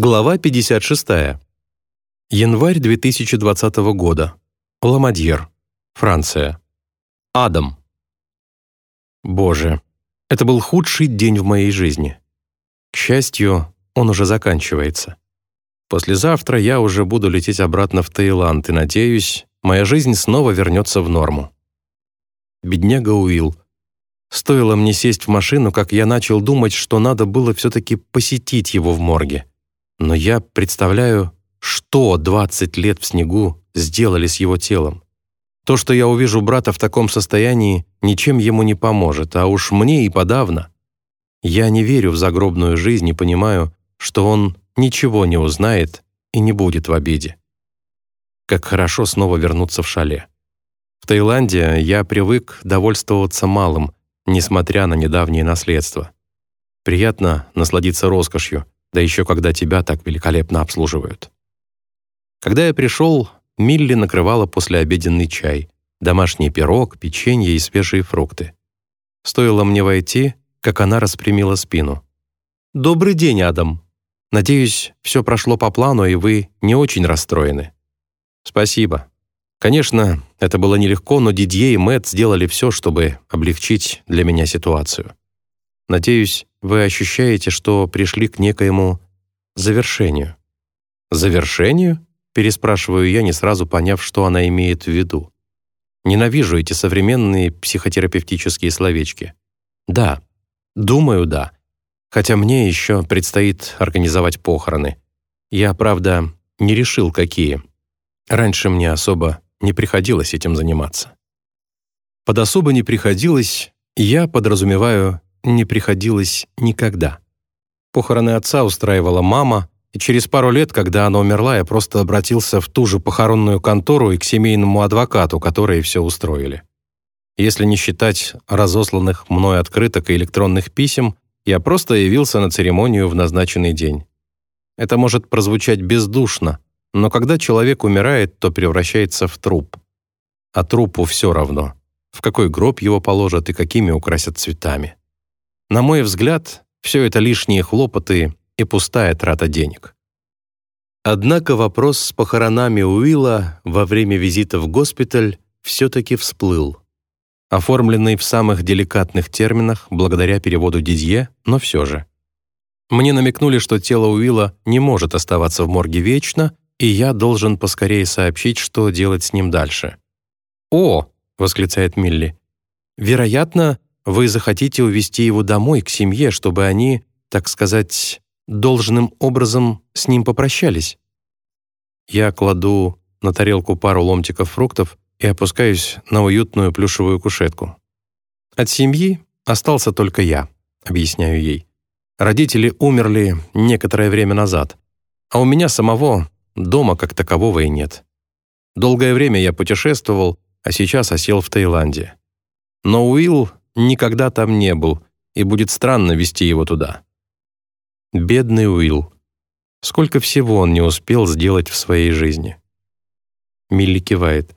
Глава 56. Январь 2020 года. Ламадьер, Франция. Адам. Боже, это был худший день в моей жизни. К счастью, он уже заканчивается. Послезавтра я уже буду лететь обратно в Таиланд и, надеюсь, моя жизнь снова вернется в норму. Бедняга Уилл. Стоило мне сесть в машину, как я начал думать, что надо было все-таки посетить его в морге. Но я представляю, что 20 лет в снегу сделали с его телом. То, что я увижу брата в таком состоянии, ничем ему не поможет, а уж мне и подавно. Я не верю в загробную жизнь и понимаю, что он ничего не узнает и не будет в обиде. Как хорошо снова вернуться в шале. В Таиланде я привык довольствоваться малым, несмотря на недавнее наследство. Приятно насладиться роскошью, да еще когда тебя так великолепно обслуживают. Когда я пришел, Милли накрывала послеобеденный чай, домашний пирог, печенье и свежие фрукты. Стоило мне войти, как она распрямила спину. «Добрый день, Адам. Надеюсь, все прошло по плану, и вы не очень расстроены». «Спасибо. Конечно, это было нелегко, но Дидье и Мэтт сделали все, чтобы облегчить для меня ситуацию. Надеюсь, вы ощущаете, что пришли к некоему завершению». «Завершению?» — переспрашиваю я, не сразу поняв, что она имеет в виду. Ненавижу эти современные психотерапевтические словечки. Да, думаю, да. Хотя мне еще предстоит организовать похороны. Я, правда, не решил, какие. Раньше мне особо не приходилось этим заниматься. Под особо не приходилось, я подразумеваю, не приходилось никогда. Похороны отца устраивала мама, и через пару лет, когда она умерла, я просто обратился в ту же похоронную контору и к семейному адвокату, которые все устроили. Если не считать разосланных мной открыток и электронных писем, я просто явился на церемонию в назначенный день. Это может прозвучать бездушно, но когда человек умирает, то превращается в труп. А трупу все равно, в какой гроб его положат и какими украсят цветами. На мой взгляд, все это лишние хлопоты и пустая трата денег. Однако вопрос с похоронами Уилла во время визита в госпиталь все-таки всплыл. Оформленный в самых деликатных терминах благодаря переводу Дидье, но все же. Мне намекнули, что тело Уилла не может оставаться в морге вечно, и я должен поскорее сообщить, что делать с ним дальше. «О!» — восклицает Милли. «Вероятно, вы захотите увезти его домой, к семье, чтобы они, так сказать, должным образом с ним попрощались. Я кладу на тарелку пару ломтиков фруктов и опускаюсь на уютную плюшевую кушетку. От семьи остался только я, объясняю ей. Родители умерли некоторое время назад, а у меня самого дома как такового и нет. Долгое время я путешествовал, а сейчас осел в Таиланде. Но Уилл никогда там не был, и будет странно вести его туда. Бедный Уилл. Сколько всего он не успел сделать в своей жизни. Милли кивает.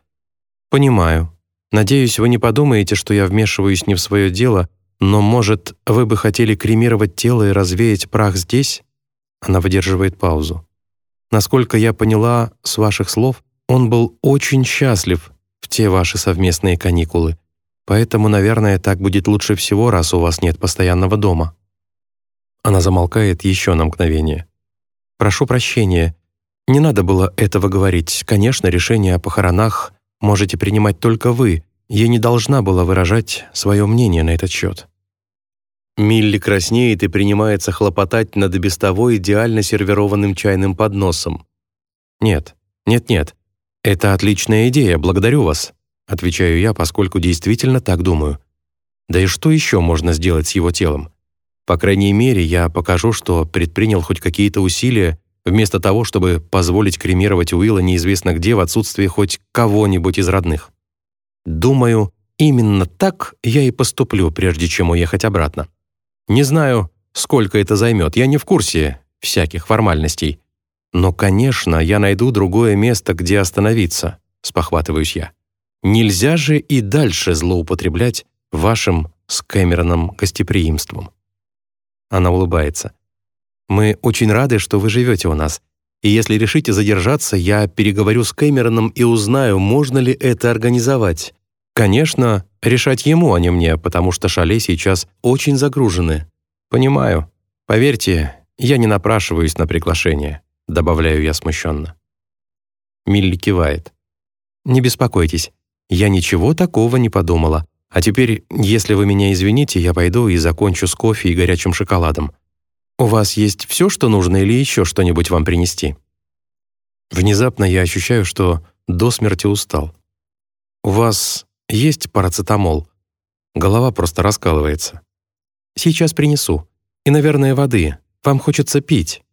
«Понимаю. Надеюсь, вы не подумаете, что я вмешиваюсь не в свое дело, но, может, вы бы хотели кремировать тело и развеять прах здесь?» Она выдерживает паузу. «Насколько я поняла с ваших слов, он был очень счастлив в те ваши совместные каникулы, поэтому, наверное, так будет лучше всего, раз у вас нет постоянного дома». Она замолкает еще на мгновение. «Прошу прощения. Не надо было этого говорить. Конечно, решение о похоронах можете принимать только вы. Я не должна была выражать свое мнение на этот счет». Милли краснеет и принимается хлопотать над без того идеально сервированным чайным подносом. «Нет, нет-нет, это отличная идея, благодарю вас», отвечаю я, поскольку действительно так думаю. Да и что еще можно сделать с его телом? По крайней мере, я покажу, что предпринял хоть какие-то усилия, вместо того, чтобы позволить кремировать Уилла неизвестно где в отсутствии хоть кого-нибудь из родных. Думаю, именно так я и поступлю, прежде чем уехать обратно. Не знаю, сколько это займет, я не в курсе всяких формальностей. Но, конечно, я найду другое место, где остановиться, спохватываюсь я. Нельзя же и дальше злоупотреблять вашим с Кэмероном гостеприимством. Она улыбается. Мы очень рады, что вы живете у нас. И если решите задержаться, я переговорю с Кэмероном и узнаю, можно ли это организовать. Конечно, решать ему, а не мне, потому что шале сейчас очень загружены. Понимаю. Поверьте, я не напрашиваюсь на приглашение, добавляю я смущенно. Милли кивает. Не беспокойтесь, я ничего такого не подумала. А теперь, если вы меня извините, я пойду и закончу с кофе и горячим шоколадом. У вас есть все, что нужно, или еще что-нибудь вам принести? Внезапно я ощущаю, что до смерти устал. У вас есть парацетамол? Голова просто раскалывается. Сейчас принесу. И, наверное, воды. Вам хочется пить.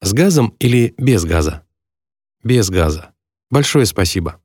С газом или без газа? Без газа. Большое спасибо.